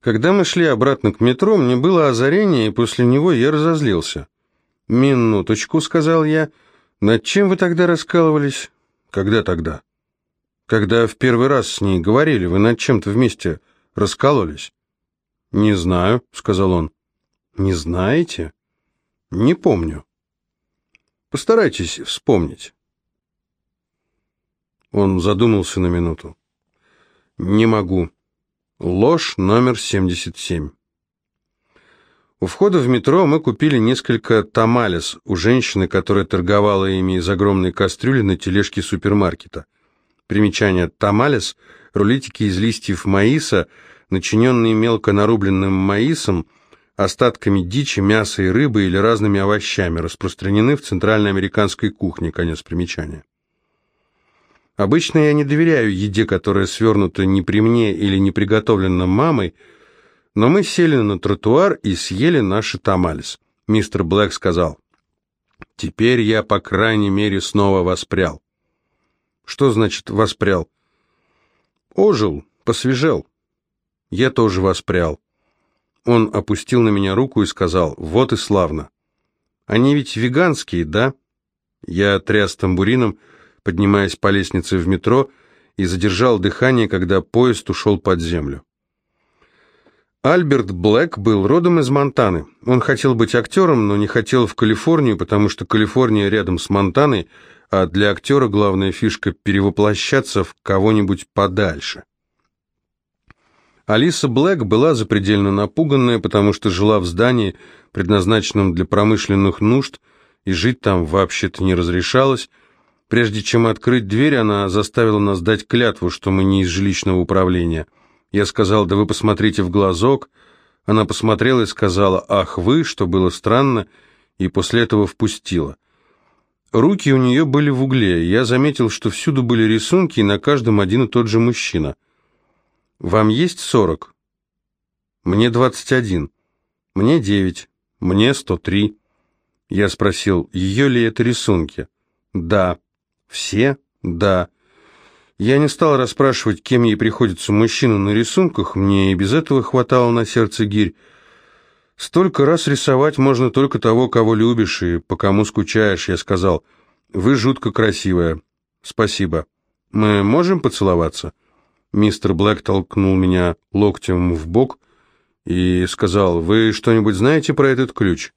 Когда мы шли обратно к метро, мне было озарение, и после него я разозлился. «Минуточку», — сказал я, — «над чем вы тогда раскалывались?» «Когда тогда?» «Когда в первый раз с ней говорили, вы над чем-то вместе раскололись». «Не знаю», — сказал он. «Не знаете?» «Не помню». «Постарайтесь вспомнить». Он задумался на минуту. «Не могу». Ложь номер 77. У входа в метро мы купили несколько тамалес у женщины, которая торговала ими из огромной кастрюли на тележке супермаркета. Примечание «тамалес» – рулетики из листьев маиса, начиненные мелко нарубленным маисом, остатками дичи, мяса и рыбы или разными овощами, распространены в центральноамериканской кухне. Конец примечания. Обычно я не доверяю еде, которая свернута не при мне или не приготовлена мамой, но мы сели на тротуар и съели наши тамалис. Мистер Блэк сказал, «Теперь я, по крайней мере, снова воспрял». «Что значит воспрял?» «Ожил, посвежел». «Я тоже воспрял». Он опустил на меня руку и сказал, «Вот и славно». «Они ведь веганские, да?» Я тряс тамбурином, поднимаясь по лестнице в метро, и задержал дыхание, когда поезд ушел под землю. Альберт Блэк был родом из Монтаны. Он хотел быть актером, но не хотел в Калифорнию, потому что Калифорния рядом с Монтаной, а для актера главная фишка – перевоплощаться в кого-нибудь подальше. Алиса Блэк была запредельно напуганная, потому что жила в здании, предназначенном для промышленных нужд, и жить там вообще-то не разрешалось, Прежде чем открыть дверь, она заставила нас дать клятву, что мы не из жилищного управления. Я сказал, да вы посмотрите в глазок. Она посмотрела и сказала, ах вы, что было странно, и после этого впустила. Руки у нее были в угле, я заметил, что всюду были рисунки, и на каждом один и тот же мужчина. «Вам есть сорок?» «Мне двадцать один». «Мне девять». «Мне сто три». Я спросил, ее ли это рисунки? «Да». Все? Да. Я не стал расспрашивать, кем ей приходится мужчина на рисунках, мне и без этого хватало на сердце гирь. Столько раз рисовать можно только того, кого любишь и по кому скучаешь, я сказал. Вы жутко красивая. Спасибо. Мы можем поцеловаться? Мистер Блэк толкнул меня локтем в бок и сказал, вы что-нибудь знаете про этот ключ?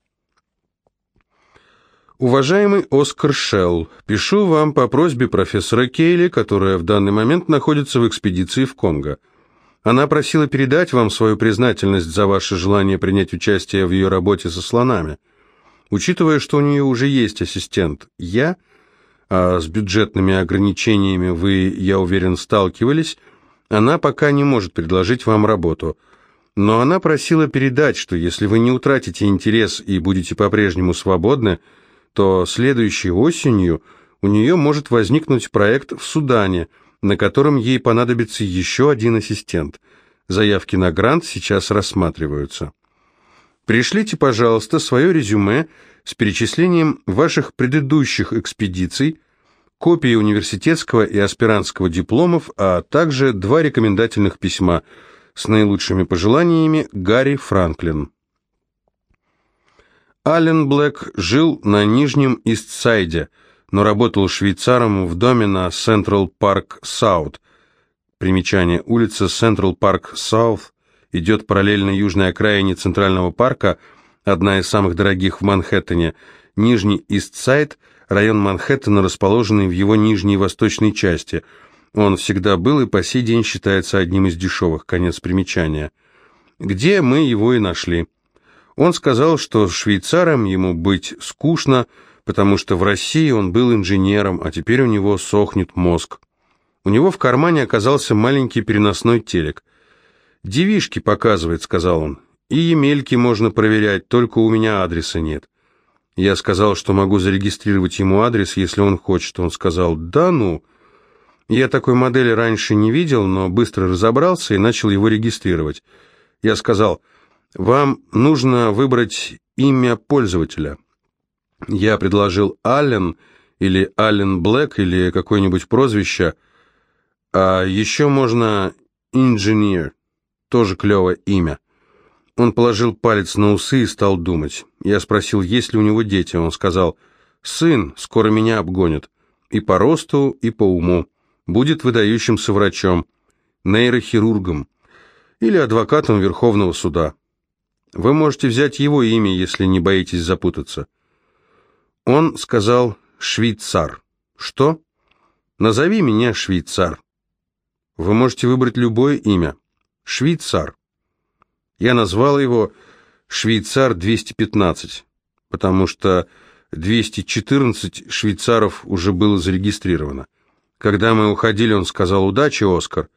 Уважаемый Оскар Шелл, пишу вам по просьбе профессора Кейли, которая в данный момент находится в экспедиции в Конго. Она просила передать вам свою признательность за ваше желание принять участие в ее работе со слонами. Учитывая, что у нее уже есть ассистент «я», а с бюджетными ограничениями вы, я уверен, сталкивались, она пока не может предложить вам работу. Но она просила передать, что если вы не утратите интерес и будете по-прежнему свободны, то следующей осенью у нее может возникнуть проект в Судане, на котором ей понадобится еще один ассистент. Заявки на грант сейчас рассматриваются. Пришлите, пожалуйста, свое резюме с перечислением ваших предыдущих экспедиций, копии университетского и аспирантского дипломов, а также два рекомендательных письма с наилучшими пожеланиями Гарри Франклин. Аллен Блэк жил на Нижнем Истсайде, но работал швейцаром в доме на Централ Парк Саут. Примечание. Улица Централ Парк Саут идет параллельно южной окраине Центрального парка, одна из самых дорогих в Манхэттене. Нижний Истсайд – район Манхэттена, расположенный в его нижней восточной части. Он всегда был и по сей день считается одним из дешевых. Конец примечания. Где мы его и нашли. Он сказал, что швейцаром ему быть скучно, потому что в России он был инженером, а теперь у него сохнет мозг. У него в кармане оказался маленький переносной телек. «Девишки показывает», — сказал он. «И емельки можно проверять, только у меня адреса нет». Я сказал, что могу зарегистрировать ему адрес, если он хочет. Он сказал «Да ну». Я такой модели раньше не видел, но быстро разобрался и начал его регистрировать. Я сказал вам нужно выбрать имя пользователя. Я предложил Аллен или Аллен Блэк или какое-нибудь прозвище, а еще можно инженер, тоже клевое имя. Он положил палец на усы и стал думать. Я спросил, есть ли у него дети. Он сказал, сын, скоро меня обгонит. И по росту, и по уму. Будет выдающимся врачом, нейрохирургом или адвокатом Верховного суда. Вы можете взять его имя, если не боитесь запутаться. Он сказал «швейцар». Что? Назови меня швейцар. Вы можете выбрать любое имя. Швейцар. Я назвал его швейцар 215, потому что 214 швейцаров уже было зарегистрировано. Когда мы уходили, он сказал «Удачи, Оскар».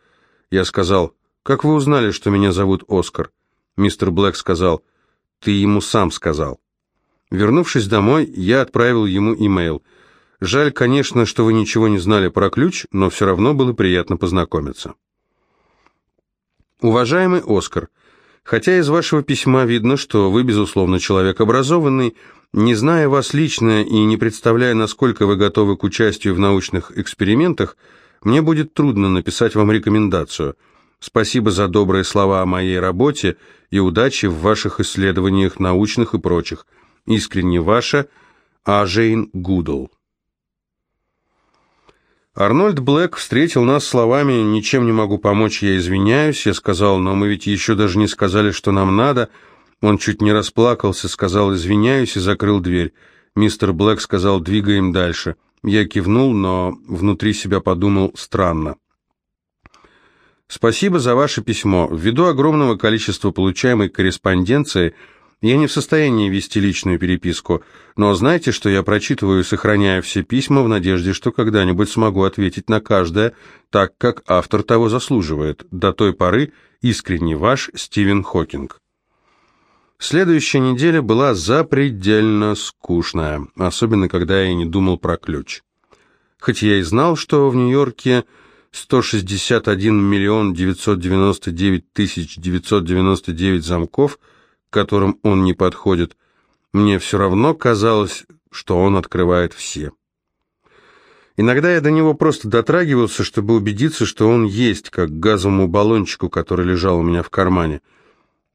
Я сказал «Как вы узнали, что меня зовут Оскар?» Мистер Блэк сказал «Ты ему сам сказал». Вернувшись домой, я отправил ему имейл. Жаль, конечно, что вы ничего не знали про ключ, но все равно было приятно познакомиться. Уважаемый Оскар, хотя из вашего письма видно, что вы, безусловно, человек образованный, не зная вас лично и не представляя, насколько вы готовы к участию в научных экспериментах, мне будет трудно написать вам рекомендацию. Спасибо за добрые слова о моей работе и удачи в ваших исследованиях научных и прочих. Искренне ваша Джейн Гудолл. Арнольд Блэк встретил нас словами «Ничем не могу помочь, я извиняюсь». Я сказал «Но мы ведь еще даже не сказали, что нам надо». Он чуть не расплакался, сказал «Извиняюсь» и закрыл дверь. Мистер Блэк сказал «Двигаем дальше». Я кивнул, но внутри себя подумал «Странно». Спасибо за ваше письмо. Ввиду огромного количества получаемой корреспонденции – я не в состоянии вести личную переписку, но знайте, что я прочитываю и сохраняю все письма в надежде, что когда-нибудь смогу ответить на каждое, так как автор того заслуживает. До той поры искренне ваш Стивен Хокинг. Следующая неделя была запредельно скучная, особенно когда я не думал про ключ. Хоть я и знал, что в Нью-Йорке 161 миллион 999 тысяч 999 замков – к которым он не подходит, мне все равно казалось, что он открывает все. Иногда я до него просто дотрагивался, чтобы убедиться, что он есть, как к газовому баллончику, который лежал у меня в кармане.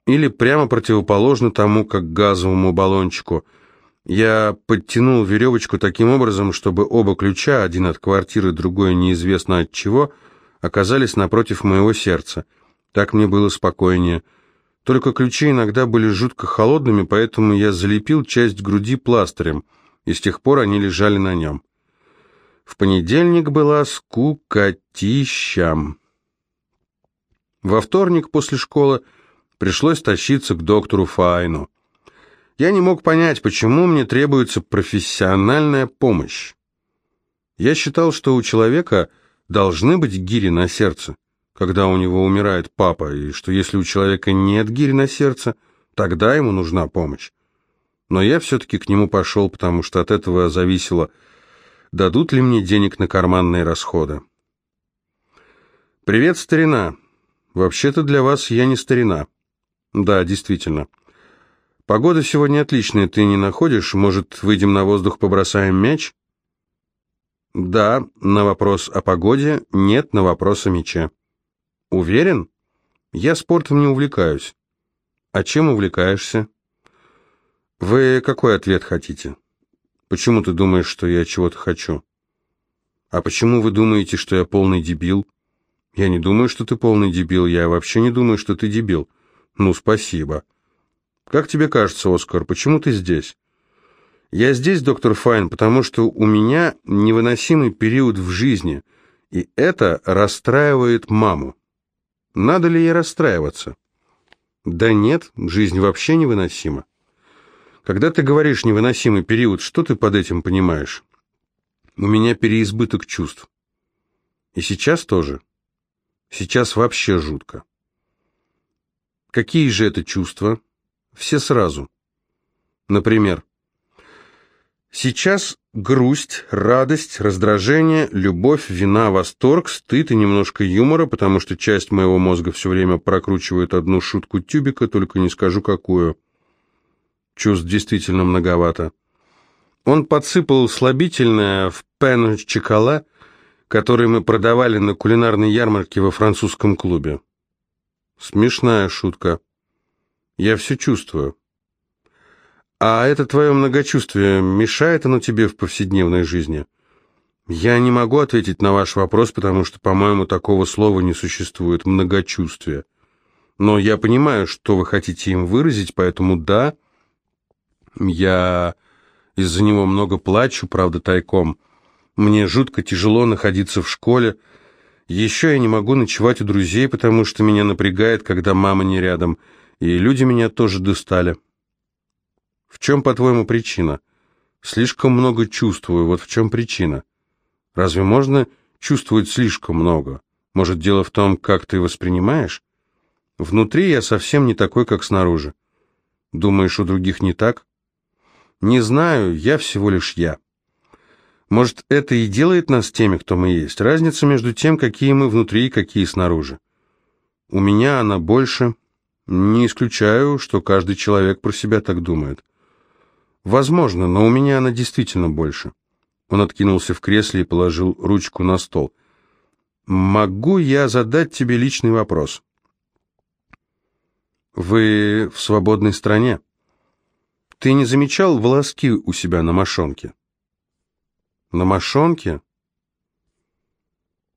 Или прямо противоположно тому, как к газовому баллончику. Я подтянул веревочку таким образом, чтобы оба ключа, один от квартиры, другой неизвестно от чего, оказались напротив моего сердца. Так мне было спокойнее. Только ключи иногда были жутко холодными, поэтому я залепил часть груди пластырем, и с тех пор они лежали на нем. В понедельник была скукотища. Во вторник после школы пришлось тащиться к доктору Файну. Я не мог понять, почему мне требуется профессиональная помощь. Я считал, что у человека должны быть гири на сердце когда у него умирает папа, и что если у человека нет гири на сердце, тогда ему нужна помощь. Но я все-таки к нему пошел, потому что от этого зависело, дадут ли мне денег на карманные расходы. «Привет, старина. Вообще-то для вас я не старина». «Да, действительно. Погода сегодня отличная, ты не находишь? Может, выйдем на воздух, побросаем мяч?» «Да, на вопрос о погоде, нет на вопрос о мяче». Уверен? Я спортом не увлекаюсь. А чем увлекаешься? Вы какой ответ хотите? Почему ты думаешь, что я чего-то хочу? А почему вы думаете, что я полный дебил? Я не думаю, что ты полный дебил, я вообще не думаю, что ты дебил. Ну, спасибо. Как тебе кажется, Оскар, почему ты здесь? Я здесь, доктор Файн, потому что у меня невыносимый период в жизни, и это расстраивает маму. Надо ли ей расстраиваться? Да нет, жизнь вообще невыносима. Когда ты говоришь «невыносимый период», что ты под этим понимаешь? У меня переизбыток чувств. И сейчас тоже. Сейчас вообще жутко. Какие же это чувства? Все сразу. Например, сейчас Грусть, радость, раздражение, любовь, вина, восторг, стыд и немножко юмора, потому что часть моего мозга все время прокручивает одну шутку тюбика, только не скажу какую. Чувств действительно многовато. Он подсыпал слабительное в пен чекала, который мы продавали на кулинарной ярмарке во французском клубе. Смешная шутка. Я все чувствую. А это твое многочувствие, мешает оно тебе в повседневной жизни? Я не могу ответить на ваш вопрос, потому что, по-моему, такого слова не существует, многочувствие. Но я понимаю, что вы хотите им выразить, поэтому да, я из-за него много плачу, правда, тайком. Мне жутко тяжело находиться в школе, еще я не могу ночевать у друзей, потому что меня напрягает, когда мама не рядом, и люди меня тоже достали. В чем, по-твоему, причина? Слишком много чувствую, вот в чем причина. Разве можно чувствовать слишком много? Может, дело в том, как ты воспринимаешь? Внутри я совсем не такой, как снаружи. Думаешь, у других не так? Не знаю, я всего лишь я. Может, это и делает нас теми, кто мы есть. Разница между тем, какие мы внутри и какие снаружи. У меня она больше. Не исключаю, что каждый человек про себя так думает. Возможно, но у меня она действительно больше. Он откинулся в кресле и положил ручку на стол. Могу я задать тебе личный вопрос? Вы в свободной стране. Ты не замечал волоски у себя на мошонке? На мошонке?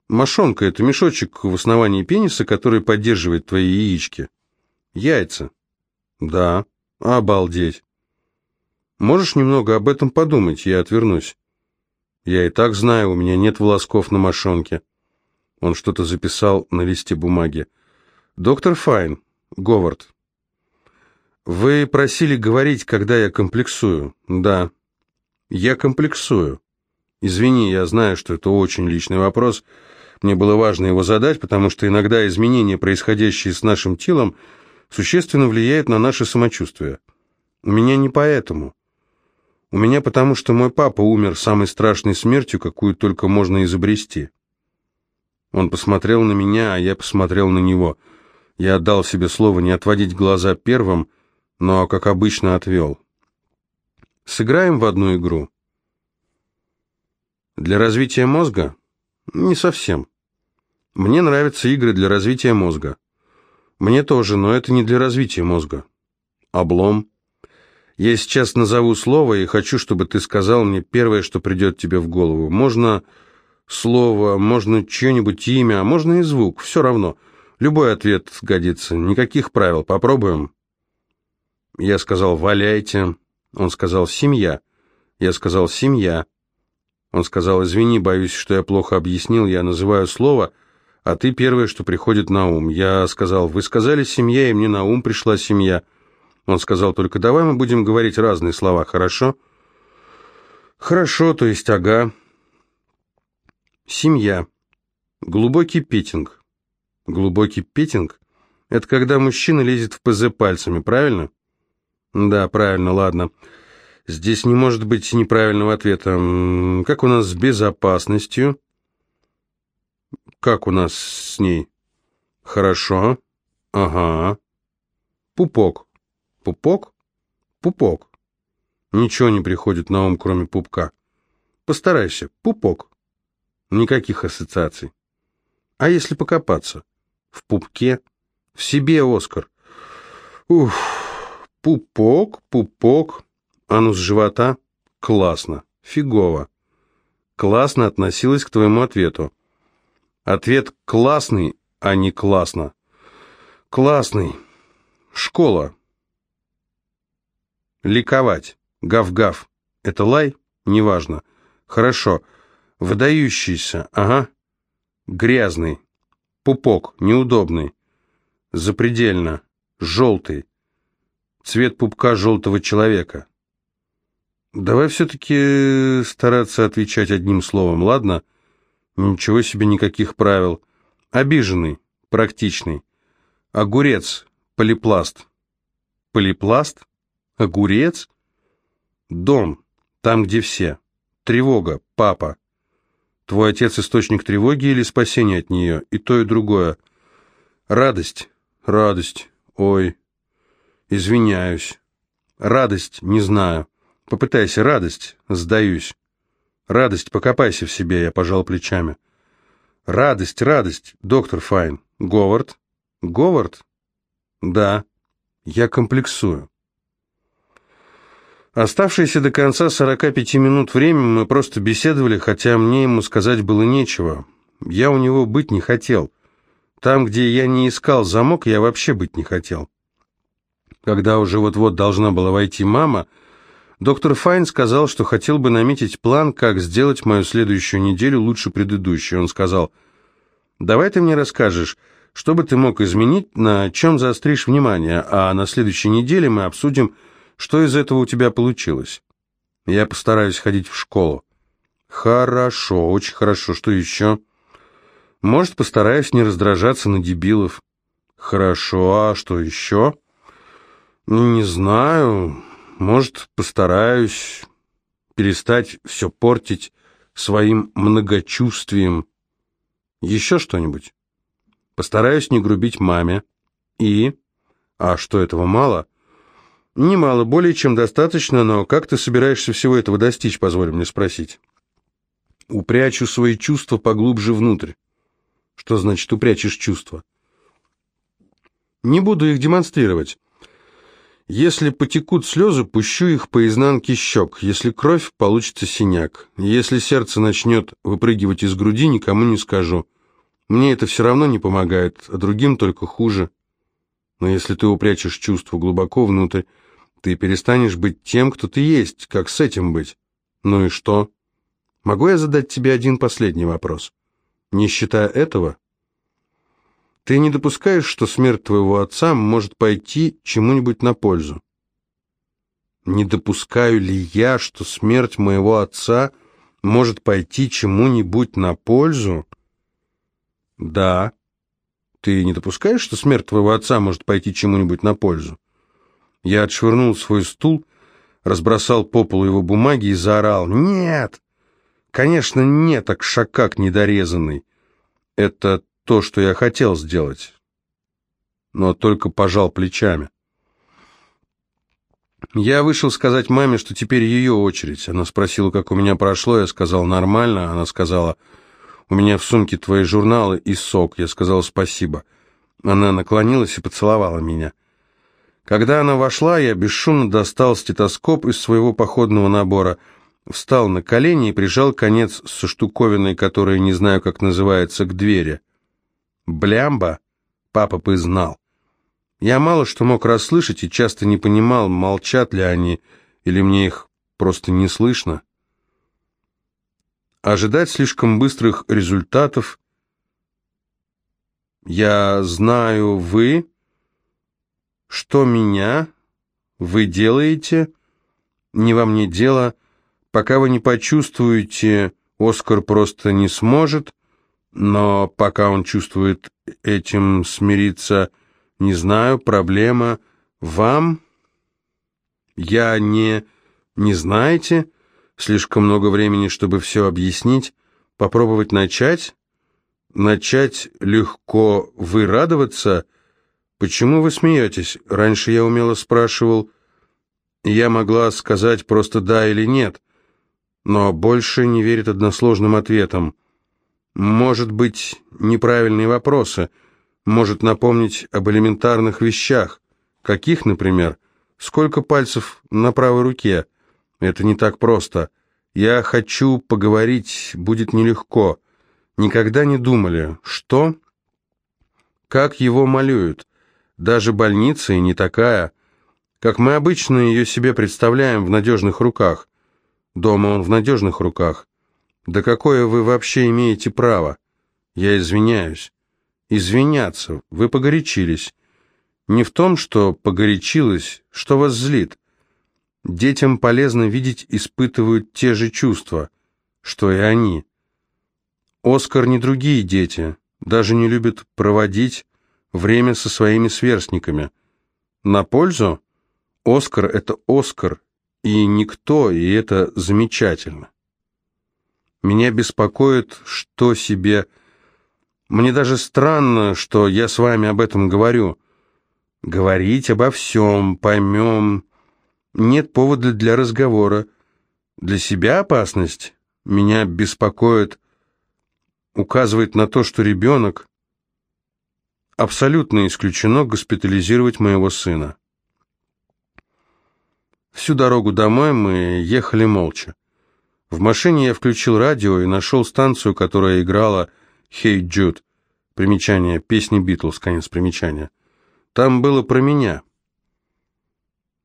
Мошонка — это мешочек в основании пениса, который поддерживает твои яички. Яйца. Да. Обалдеть. Можешь немного об этом подумать, я отвернусь. Я и так знаю, у меня нет волосков на мошонке. Он что-то записал на листе бумаги. Доктор Файн, Говард. Вы просили говорить, когда я комплексую. Да. Я комплексую. Извини, я знаю, что это очень личный вопрос. Мне было важно его задать, потому что иногда изменения, происходящие с нашим телом, существенно влияют на наше самочувствие. У меня не поэтому. У меня потому, что мой папа умер самой страшной смертью, какую только можно изобрести. Он посмотрел на меня, а я посмотрел на него. Я отдал себе слово не отводить глаза первым, но, как обычно, отвел. Сыграем в одну игру. Для развития мозга? Не совсем. Мне нравятся игры для развития мозга. Мне тоже, но это не для развития мозга. Облом. Я сейчас назову слово и хочу, чтобы ты сказал мне первое, что придет тебе в голову. Можно слово, можно чье-нибудь имя, а можно и звук, все равно. Любой ответ годится, никаких правил. Попробуем. Я сказал «валяйте». Он сказал «семья». Я сказал «семья». Он сказал, извини, боюсь, что я плохо объяснил, я называю слово, а ты первое, что приходит на ум. Я сказал, вы сказали семья, и мне на ум пришла семья. Он сказал, только давай мы будем говорить разные слова, хорошо? Хорошо, то есть ага. Семья. Глубокий петинг. Глубокий петинг? Это когда мужчина лезет в ПЗ пальцами, правильно? Да, правильно, ладно. Здесь не может быть неправильного ответа. Как у нас с безопасностью? Как у нас с ней? Хорошо. Ага. Пупок. Пупок? Пупок. Ничего не приходит на ум, кроме пупка. Постарайся. Пупок. Никаких ассоциаций. А если покопаться? В пупке? В себе, Оскар. Ух. Пупок, пупок. Анус живота? Классно. Фигово. Классно относилась к твоему ответу. Ответ классный, а не классно. Классный. Школа. Ликовать. Гав-гав. Это лай? Неважно. Хорошо. Выдающийся. Ага. Грязный. Пупок. Неудобный. Запредельно. Желтый. Цвет пупка желтого человека. Давай все-таки стараться отвечать одним словом, ладно? Ничего себе, никаких правил. Обиженный, практичный. Огурец, полипласт. Полипласт? Огурец? Дом, там, где все. Тревога, папа. Твой отец источник тревоги или спасения от нее? И то, и другое. Радость, радость, ой, извиняюсь. Радость, не знаю. Попытайся, радость, сдаюсь. Радость, покопайся в себе, я пожал плечами. Радость, радость, доктор Файн. Говард? Говард? Да, я комплексую. Оставшиеся до конца 45 минут время мы просто беседовали, хотя мне ему сказать было нечего. Я у него быть не хотел. Там, где я не искал замок, я вообще быть не хотел. Когда уже вот-вот должна была войти мама, доктор Файн сказал, что хотел бы наметить план, как сделать мою следующую неделю лучше предыдущей. Он сказал, «Давай ты мне расскажешь, что бы ты мог изменить, на чем заостришь внимание, а на следующей неделе мы обсудим, что из этого у тебя получилось. Я постараюсь ходить в школу». «Хорошо, очень хорошо. Что еще?» «Может, постараюсь не раздражаться на дебилов». «Хорошо, а что еще?» Не знаю. Может, постараюсь перестать все портить своим многочувствием. Еще что-нибудь? Постараюсь не грубить маме. И? А что, этого мало? Немало, более чем достаточно, но как ты собираешься всего этого достичь, позволь мне спросить? Упрячу свои чувства поглубже внутрь. Что значит упрячешь чувства? Не буду их демонстрировать. Если потекут слезы, пущу их по изнанке щек. Если кровь, получится синяк. Если сердце начнет выпрыгивать из груди, никому не скажу. Мне это все равно не помогает, а другим только хуже. Но если ты упрячешь чувство глубоко внутрь, ты перестанешь быть тем, кто ты есть. Как с этим быть? Ну и что? Могу я задать тебе один последний вопрос? Не считая этого, ты не допускаешь, что смерть твоего отца может пойти чему-нибудь на пользу? Не допускаю ли я, что смерть моего отца может пойти чему-нибудь на пользу? Да. Ты не допускаешь, что смерть твоего отца может пойти чему-нибудь на пользу? Я отшвырнул свой стул, разбросал по полу его бумаги и заорал. «Нет! Конечно, нет, так шакак недорезанный. Это то, что я хотел сделать, но только пожал плечами. Я вышел сказать маме, что теперь ее очередь. Она спросила, как у меня прошло, я сказал нормально. Она сказала, у меня в сумке твои журналы и сок. Я сказал спасибо. Она наклонилась и поцеловала меня. Когда она вошла, я бесшумно достал стетоскоп из своего походного набора, встал на колени и прижал конец со штуковиной, которая не знаю, как называется, к двери. Блямба, папа бы знал. Я мало что мог расслышать и часто не понимал, молчат ли они, или мне их просто не слышно. Ожидать слишком быстрых результатов. Я знаю вы, что меня вы делаете, не во мне дело, пока вы не почувствуете, Оскар просто не сможет, но пока он чувствует этим смириться, не знаю, проблема вам? Я не... не знаете? Слишком много времени, чтобы все объяснить. Попробовать начать? Начать легко вы радоваться? Почему вы смеетесь? Раньше я умело спрашивал. Я могла сказать просто да или нет, но больше не верит односложным ответам. Может быть, неправильные вопросы, может напомнить об элементарных вещах. Каких, например? Сколько пальцев на правой руке? Это не так просто. Я хочу поговорить, будет нелегко. Никогда не думали. Что? Как его малюют? Даже больница и не такая. Как мы обычно ее себе представляем в надежных руках. Дома он в надежных руках. Да какое вы вообще имеете право? Я извиняюсь. Извиняться. Вы погорячились. Не в том, что погорячилась, что вас злит. Детям полезно видеть, испытывают те же чувства, что и они. Оскар не другие дети, даже не любит проводить время со своими сверстниками. На пользу? Оскар — это Оскар, и никто, и это замечательно. Меня беспокоит, что себе... Мне даже странно, что я с вами об этом говорю. Говорить обо всем, поймем. Нет повода для разговора. Для себя опасность меня беспокоит, указывает на то, что ребенок... абсолютно исключено госпитализировать моего сына. Всю дорогу домой мы ехали молча. В машине я включил радио и нашел станцию, которая играла «Hey Jude». Примечание, песни Битлз, конец примечания. Там было про меня.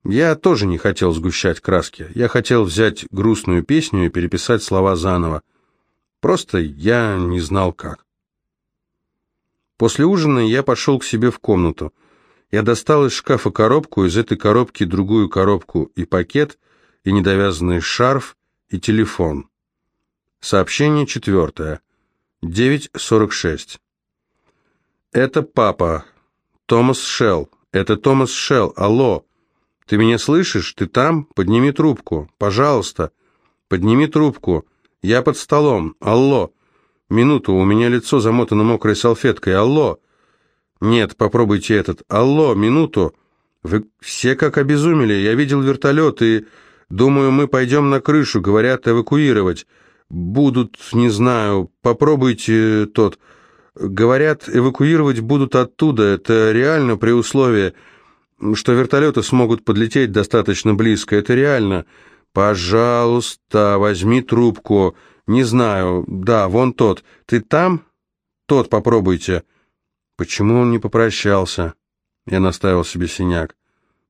Я тоже не хотел сгущать краски. Я хотел взять грустную песню и переписать слова заново. Просто я не знал как. После ужина я пошел к себе в комнату. Я достал из шкафа коробку, из этой коробки другую коробку и пакет, и недовязанный шарф, и телефон. Сообщение четвертое. 9.46. Это папа. Томас Шелл. Это Томас Шелл. Алло. Ты меня слышишь? Ты там? Подними трубку. Пожалуйста. Подними трубку. Я под столом. Алло. Минуту, у меня лицо замотано мокрой салфеткой. Алло. «Нет, попробуйте этот. Алло, минуту. Вы все как обезумели. Я видел вертолет и... Думаю, мы пойдем на крышу. Говорят, эвакуировать. Будут, не знаю, попробуйте тот. Говорят, эвакуировать будут оттуда. Это реально при условии, что вертолеты смогут подлететь достаточно близко. Это реально. Пожалуйста, возьми трубку. Не знаю. Да, вон тот. Ты там? Тот попробуйте. Почему он не попрощался? Я наставил себе синяк.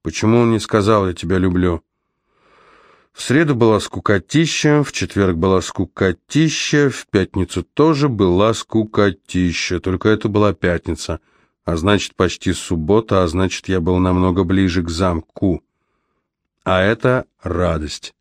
Почему он не сказал «я тебя люблю»? В среду была скукотища, в четверг была скукотища, в пятницу тоже была скукотища, только это была пятница, а значит почти суббота, а значит я был намного ближе к замку. А это радость.